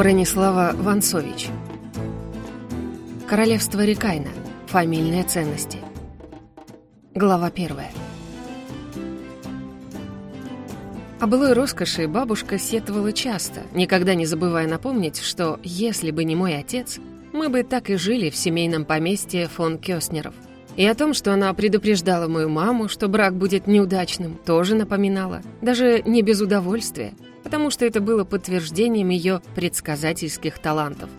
Бронислава Вансович. Королевство Рекайна. Фамильные ценности. Глава первая. О былой роскоши бабушка сетовала часто, никогда не забывая напомнить, что если бы не мой отец, мы бы так и жили в семейном поместье фон Кёснеров. И о том, что она предупреждала мою маму, что брак будет неудачным, тоже напоминала, даже не без удовольствия – потому что это было подтверждением ее предсказательских талантов.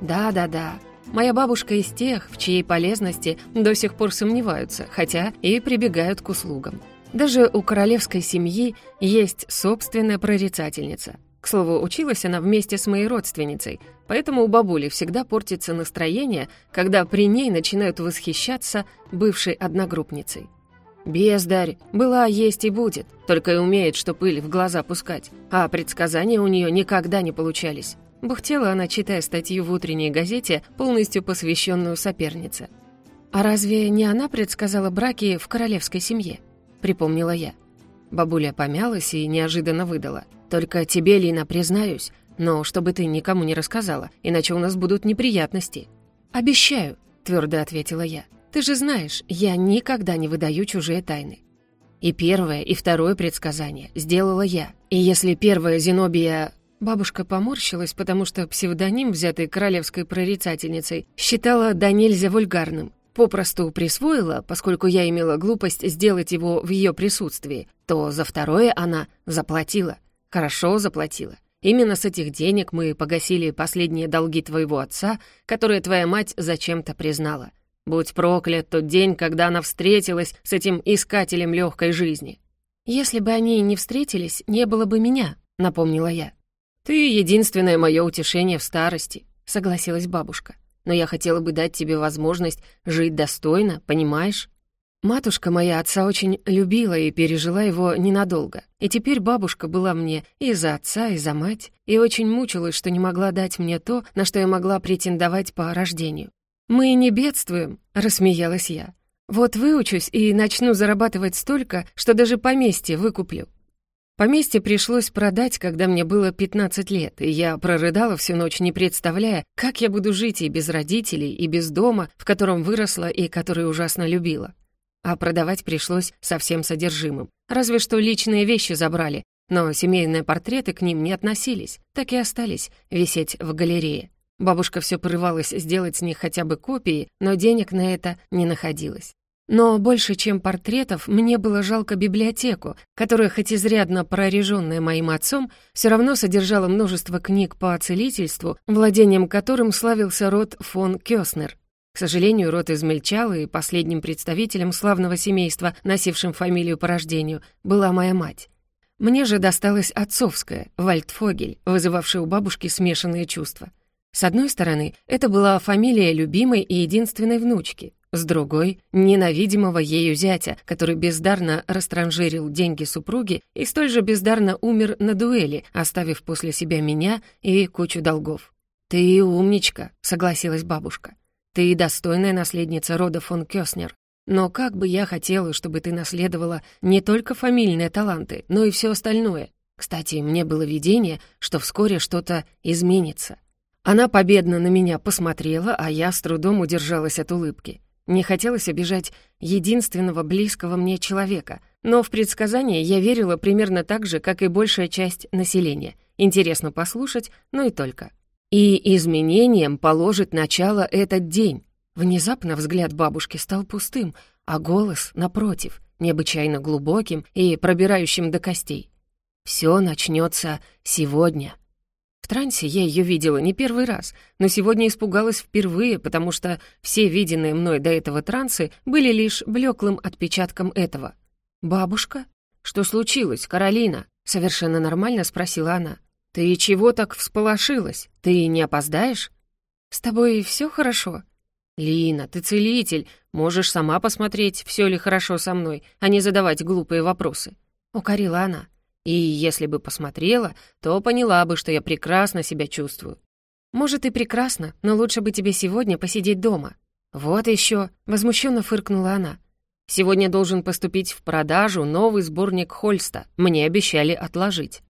Да-да-да, моя бабушка из тех, в чьей полезности до сих пор сомневаются, хотя и прибегают к услугам. Даже у королевской семьи есть собственная прорицательница. К слову, училась она вместе с моей родственницей, поэтому у бабули всегда портится настроение, когда при ней начинают восхищаться бывшей одногруппницей. Бездарь. Была, есть и будет. Только и умеет, что пыль в глаза пускать. А предсказания у нее никогда не получались. Бухтела она, читая статью в утренней газете, полностью посвященную сопернице. «А разве не она предсказала браки в королевской семье?» — припомнила я. Бабуля помялась и неожиданно выдала. «Только тебе, Лина, признаюсь, но чтобы ты никому не рассказала, иначе у нас будут неприятности». «Обещаю», — твердо ответила я. Ты же знаешь, я никогда не выдаю чужие тайны. И первое, и второе предсказание сделала я. И если первое Зенобия... Бабушка поморщилась, потому что псевдоним, взятый королевской прорицательницей, считала да нельзя вульгарным. Попросту присвоила, поскольку я имела глупость сделать его в ее присутствии, то за второе она заплатила. Хорошо заплатила. Именно с этих денег мы погасили последние долги твоего отца, которые твоя мать зачем-то признала. Будь проклят тот день, когда она встретилась с этим искателем легкой жизни. «Если бы они не встретились, не было бы меня», — напомнила я. «Ты единственное мое утешение в старости», — согласилась бабушка. «Но я хотела бы дать тебе возможность жить достойно, понимаешь?» Матушка моя отца очень любила и пережила его ненадолго. И теперь бабушка была мне и за отца, и за мать, и очень мучилась, что не могла дать мне то, на что я могла претендовать по рождению. «Мы не бедствуем», — рассмеялась я. «Вот выучусь и начну зарабатывать столько, что даже поместье выкуплю». Поместье пришлось продать, когда мне было 15 лет, и я прорыдала всю ночь, не представляя, как я буду жить и без родителей, и без дома, в котором выросла и который ужасно любила. А продавать пришлось совсем содержимым. Разве что личные вещи забрали, но семейные портреты к ним не относились, так и остались висеть в галерее. Бабушка все порывалась сделать с них хотя бы копии, но денег на это не находилось. Но больше, чем портретов, мне было жалко библиотеку, которая, хоть изрядно прореженная моим отцом, все равно содержала множество книг по целительству, владением которым славился род фон Кёснер. К сожалению, род измельчал, и последним представителем славного семейства, носившим фамилию по рождению, была моя мать. Мне же досталась отцовская, Вальдфогель, вызывавшая у бабушки смешанные чувства. С одной стороны, это была фамилия любимой и единственной внучки, с другой — ненавидимого ею зятя, который бездарно растранжирил деньги супруги и столь же бездарно умер на дуэли, оставив после себя меня и кучу долгов. «Ты умничка», — согласилась бабушка. «Ты достойная наследница рода фон Кёснер. Но как бы я хотела, чтобы ты наследовала не только фамильные таланты, но и все остальное. Кстати, мне было видение, что вскоре что-то изменится. Она победно на меня посмотрела, а я с трудом удержалась от улыбки. Не хотелось обижать единственного близкого мне человека, но в предсказание я верила примерно так же, как и большая часть населения. Интересно послушать, но и только. И изменениям положит начало этот день. Внезапно взгляд бабушки стал пустым, а голос, напротив, необычайно глубоким и пробирающим до костей. «Все начнется сегодня». В трансе я ее видела не первый раз, но сегодня испугалась впервые, потому что все виденные мной до этого трансы были лишь блеклым отпечатком этого. «Бабушка? Что случилось, Каролина?» — совершенно нормально спросила она. «Ты чего так всполошилась? Ты не опоздаешь?» «С тобой все хорошо?» «Лина, ты целитель, можешь сама посмотреть, все ли хорошо со мной, а не задавать глупые вопросы», — укорила она. И если бы посмотрела, то поняла бы, что я прекрасно себя чувствую. Может, и прекрасно, но лучше бы тебе сегодня посидеть дома. Вот еще, возмущенно фыркнула она. Сегодня должен поступить в продажу новый сборник Хольста. Мне обещали отложить.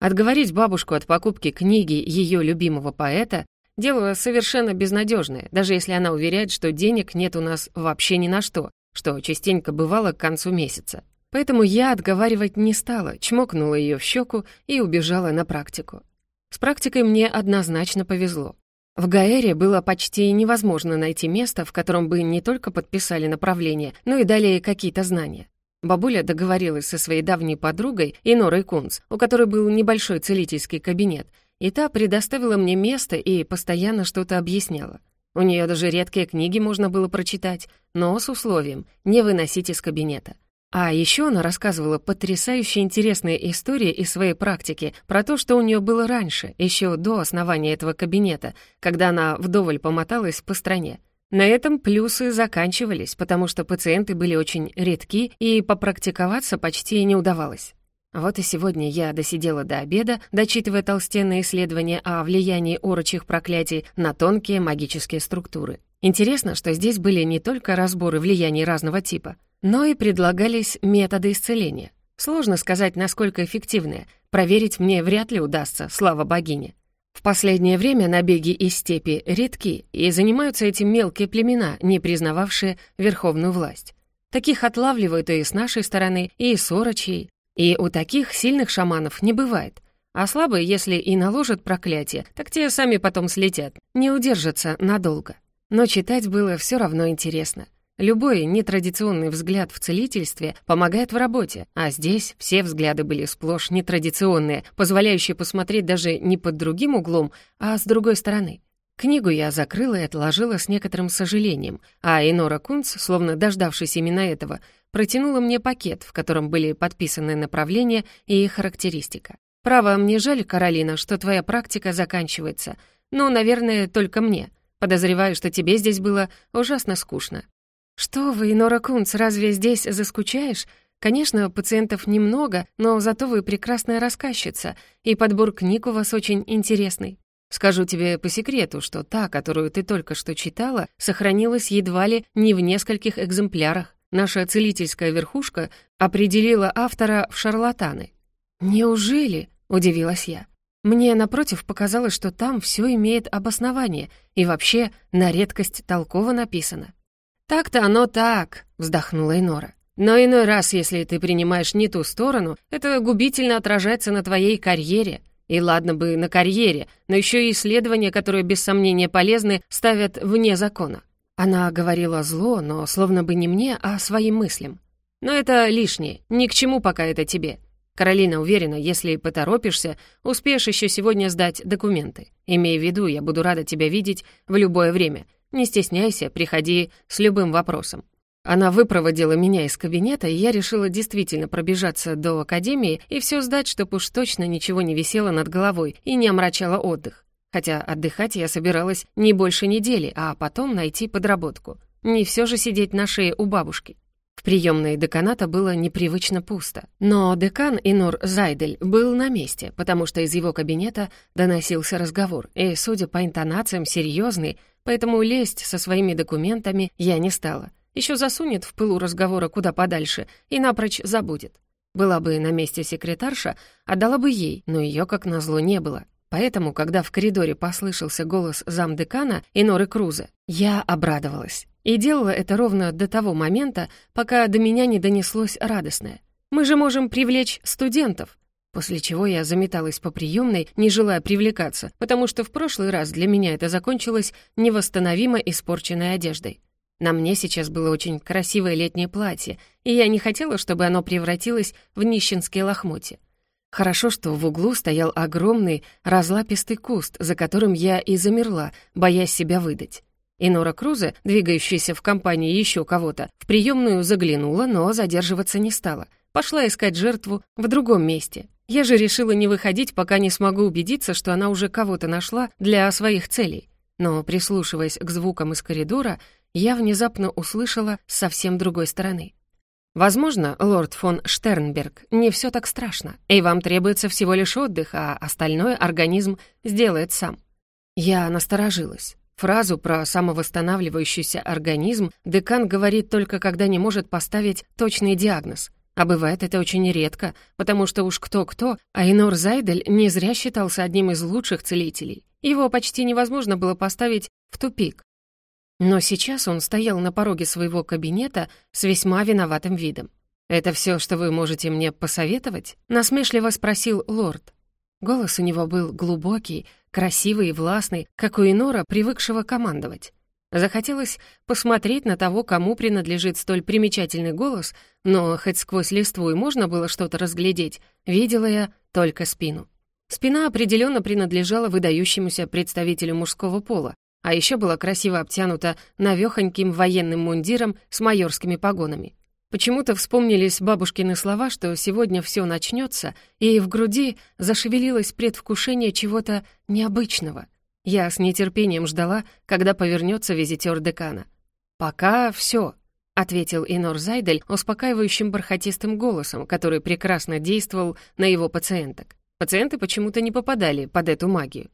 Отговорить бабушку от покупки книги ее любимого поэта — дело совершенно безнадежное, даже если она уверяет, что денег нет у нас вообще ни на что, что частенько бывало к концу месяца. Поэтому я отговаривать не стала, чмокнула ее в щеку и убежала на практику. С практикой мне однозначно повезло. В Гаэре было почти невозможно найти место, в котором бы не только подписали направление, но и дали какие-то знания. Бабуля договорилась со своей давней подругой Инорой Кунц, у которой был небольшой целительский кабинет, и та предоставила мне место и постоянно что-то объясняла. У нее даже редкие книги можно было прочитать, но с условием не выносить из кабинета. А еще она рассказывала потрясающе интересные истории из своей практики про то, что у нее было раньше, еще до основания этого кабинета, когда она вдоволь помоталась по стране. На этом плюсы заканчивались, потому что пациенты были очень редки и попрактиковаться почти не удавалось. Вот и сегодня я досидела до обеда, дочитывая толстенные исследования о влиянии орочих проклятий на тонкие магические структуры. Интересно, что здесь были не только разборы влияний разного типа — но и предлагались методы исцеления. Сложно сказать, насколько эффективные. Проверить мне вряд ли удастся, слава богине. В последнее время набеги из степи редки, и занимаются этим мелкие племена, не признававшие верховную власть. Таких отлавливают и с нашей стороны, и с орочей. И у таких сильных шаманов не бывает. А слабые, если и наложат проклятие, так те сами потом слетят, не удержатся надолго. Но читать было все равно интересно. Любой нетрадиционный взгляд в целительстве помогает в работе, а здесь все взгляды были сплошь нетрадиционные, позволяющие посмотреть даже не под другим углом, а с другой стороны. Книгу я закрыла и отложила с некоторым сожалением, а Инора Кунц, словно дождавшись именно этого, протянула мне пакет, в котором были подписаны направления и характеристика. «Право, мне жаль, Каролина, что твоя практика заканчивается, но, наверное, только мне. Подозреваю, что тебе здесь было ужасно скучно. «Что вы, Нора Кунц, разве здесь заскучаешь? Конечно, пациентов немного, но зато вы прекрасная рассказчица, и подбор книг у вас очень интересный. Скажу тебе по секрету, что та, которую ты только что читала, сохранилась едва ли не в нескольких экземплярах. Наша целительская верхушка определила автора в шарлатаны». «Неужели?» — удивилась я. Мне, напротив, показалось, что там все имеет обоснование и вообще на редкость толково написано. «Так-то оно так», — вздохнула Инора. «Но иной раз, если ты принимаешь не ту сторону, это губительно отражается на твоей карьере. И ладно бы на карьере, но еще и исследования, которые без сомнения полезны, ставят вне закона». Она говорила зло, но словно бы не мне, а своим мыслям. «Но это лишнее, ни к чему пока это тебе. Каролина уверена, если поторопишься, успеешь еще сегодня сдать документы. Имей в виду, я буду рада тебя видеть в любое время, не стесняйся, приходи с любым вопросом». Она выпроводила меня из кабинета, и я решила действительно пробежаться до академии и все сдать, чтобы уж точно ничего не висело над головой и не омрачало отдых. Хотя отдыхать я собиралась не больше недели, а потом найти подработку. Не все же сидеть на шее у бабушки. В приемной деканата было непривычно пусто. Но декан Инур Зайдель был на месте, потому что из его кабинета доносился разговор, и, судя по интонациям, серьезный, поэтому лезть со своими документами я не стала. Еще засунет в пылу разговора куда подальше и напрочь забудет. Была бы на месте секретарша, отдала бы ей, но ее, как назло, не было. Поэтому, когда в коридоре послышался голос замдекана Иноры Круза, я обрадовалась. И делала это ровно до того момента, пока до меня не донеслось радостное. «Мы же можем привлечь студентов!» После чего я заметалась по приемной, не желая привлекаться, потому что в прошлый раз для меня это закончилось невосстановимо испорченной одеждой. На мне сейчас было очень красивое летнее платье, и я не хотела, чтобы оно превратилось в нищенские лохмотья. Хорошо, что в углу стоял огромный разлапистый куст, за которым я и замерла, боясь себя выдать. И Нора Крузе, двигающаяся в компании еще кого-то, в приемную заглянула, но задерживаться не стала. Пошла искать жертву в другом месте. Я же решила не выходить, пока не смогу убедиться, что она уже кого-то нашла для своих целей. Но, прислушиваясь к звукам из коридора, я внезапно услышала с совсем другой стороны. Возможно, лорд фон Штернберг, не все так страшно, и вам требуется всего лишь отдых, а остальное организм сделает сам. Я насторожилась. Фразу про самовосстанавливающийся организм декан говорит только когда не может поставить точный диагноз. А бывает это очень редко, потому что уж кто-кто, а Инор Зайдель не зря считался одним из лучших целителей. Его почти невозможно было поставить в тупик. Но сейчас он стоял на пороге своего кабинета с весьма виноватым видом. «Это все, что вы можете мне посоветовать?» — насмешливо спросил лорд. Голос у него был глубокий, красивый и властный, как у Инора, привыкшего командовать. Захотелось посмотреть на того, кому принадлежит столь примечательный голос, но хоть сквозь листву и можно было что-то разглядеть, видела я только спину. Спина определенно принадлежала выдающемуся представителю мужского пола, а еще была красиво обтянута навехоньким военным мундиром с майорскими погонами. Почему-то вспомнились бабушкины слова, что сегодня все начнется, и в груди зашевелилось предвкушение чего-то необычного. Я с нетерпением ждала, когда повернется визитер декана. «Пока все», — ответил Инор Зайдель успокаивающим бархатистым голосом, который прекрасно действовал на его пациенток. Пациенты почему-то не попадали под эту магию.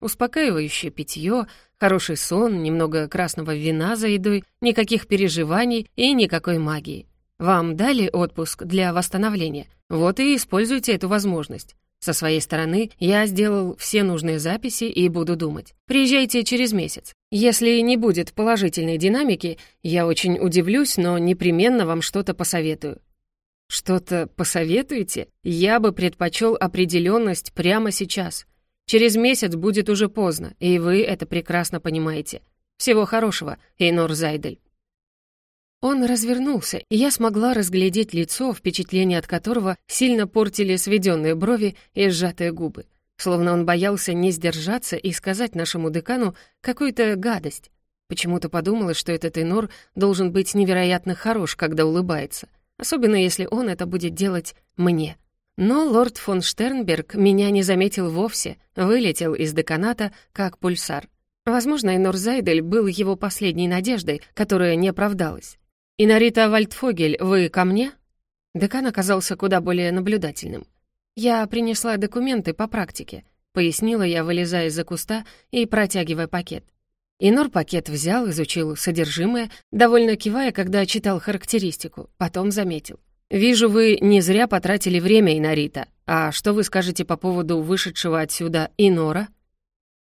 Успокаивающее питье, хороший сон, немного красного вина за едой, никаких переживаний и никакой магии. Вам дали отпуск для восстановления, вот и используйте эту возможность. Со своей стороны я сделал все нужные записи и буду думать. Приезжайте через месяц. Если не будет положительной динамики, я очень удивлюсь, но непременно вам что-то посоветую. Что-то посоветуете? Я бы предпочел определенность прямо сейчас. Через месяц будет уже поздно, и вы это прекрасно понимаете. Всего хорошего, Эйнор Зайдель. Он развернулся, и я смогла разглядеть лицо, впечатление от которого сильно портили сведенные брови и сжатые губы. Словно он боялся не сдержаться и сказать нашему декану какую-то гадость. Почему-то подумала, что этот Инор должен быть невероятно хорош, когда улыбается. Особенно если он это будет делать мне. Но лорд фон Штернберг меня не заметил вовсе, вылетел из деканата, как пульсар. Возможно, Инор Зайдель был его последней надеждой, которая не оправдалась. «Инарита Вальдфогель, вы ко мне?» Декан оказался куда более наблюдательным. «Я принесла документы по практике», — пояснила я, вылезая из-за куста и протягивая пакет. Инор пакет взял, изучил содержимое, довольно кивая, когда читал характеристику, потом заметил. «Вижу, вы не зря потратили время, Инарита. А что вы скажете по поводу вышедшего отсюда Инора?»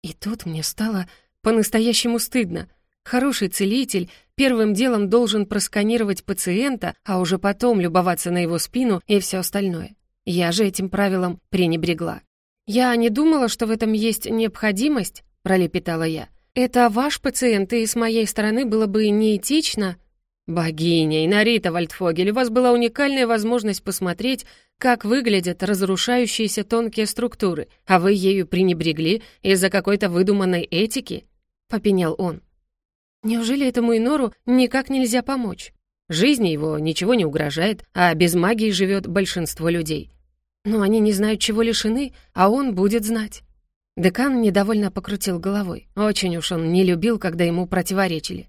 И тут мне стало по-настоящему стыдно. Хороший целитель первым делом должен просканировать пациента, а уже потом любоваться на его спину и все остальное. Я же этим правилом пренебрегла. «Я не думала, что в этом есть необходимость», — пролепетала я. «Это ваш пациент, и с моей стороны было бы неэтично». «Богиня, Инарита Вальдфогель, у вас была уникальная возможность посмотреть, как выглядят разрушающиеся тонкие структуры, а вы ею пренебрегли из-за какой-то выдуманной этики?» — попенял он. Неужели этому Инору никак нельзя помочь? Жизни его ничего не угрожает, а без магии живет большинство людей. Но они не знают, чего лишены, а он будет знать. Декан недовольно покрутил головой. Очень уж он не любил, когда ему противоречили.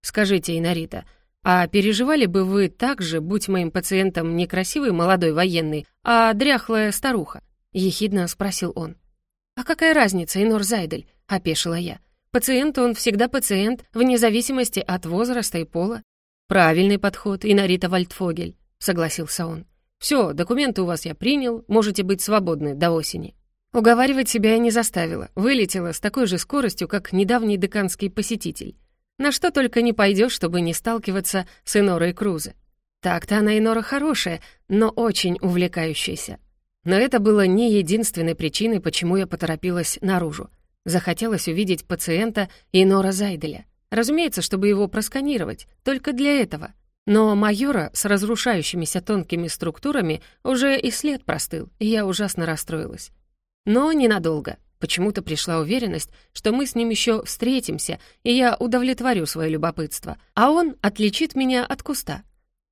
«Скажите, Инарита, а переживали бы вы так же, будь моим пациентом не красивый молодой военный, а дряхлая старуха?» — ехидно спросил он. «А какая разница, Инор Зайдель?» — опешила я. Пациент он всегда пациент, вне зависимости от возраста и пола. Правильный подход, Инарита Вальдфогель, согласился он. Все, документы у вас я принял, можете быть свободны до осени. Уговаривать себя я не заставила, вылетела с такой же скоростью, как недавний деканский посетитель. На что только не пойдешь, чтобы не сталкиваться с Инорой Крузе. Так-то она Инора хорошая, но очень увлекающаяся. Но это было не единственной причиной, почему я поторопилась наружу. Захотелось увидеть пациента Инора Зайделя. Разумеется, чтобы его просканировать, только для этого. Но майора с разрушающимися тонкими структурами уже и след простыл, и я ужасно расстроилась. Но ненадолго. Почему-то пришла уверенность, что мы с ним еще встретимся, и я удовлетворю свое любопытство, а он отличит меня от куста.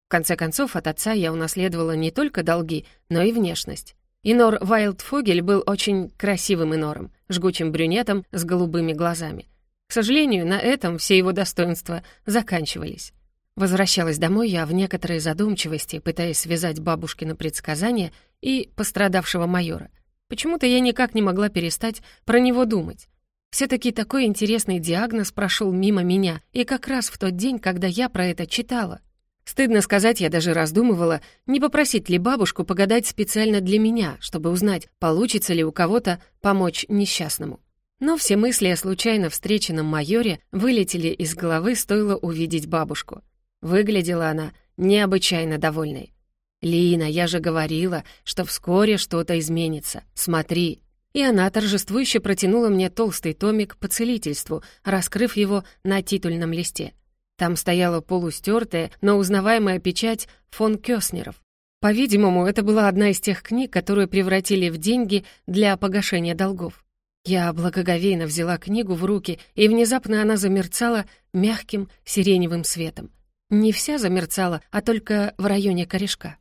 В конце концов, от отца я унаследовала не только долги, но и внешность. Инор Вайлдфогель был очень красивым инором, жгучим брюнетом с голубыми глазами. К сожалению, на этом все его достоинства заканчивались. Возвращалась домой я в некоторой задумчивости, пытаясь связать бабушкино предсказание и пострадавшего майора. Почему-то я никак не могла перестать про него думать. Все-таки такой интересный диагноз прошел мимо меня, и как раз в тот день, когда я про это читала. Стыдно сказать, я даже раздумывала, не попросить ли бабушку погадать специально для меня, чтобы узнать, получится ли у кого-то помочь несчастному. Но все мысли о случайно встреченном майоре вылетели из головы, стоило увидеть бабушку. Выглядела она необычайно довольной. «Лина, я же говорила, что вскоре что-то изменится. Смотри». И она торжествующе протянула мне толстый томик по целительству, раскрыв его на титульном листе. Там стояла полустертая, но узнаваемая печать фон Кёснеров. По-видимому, это была одна из тех книг, которые превратили в деньги для погашения долгов. Я благоговейно взяла книгу в руки, и внезапно она замерцала мягким сиреневым светом. Не вся замерцала, а только в районе корешка.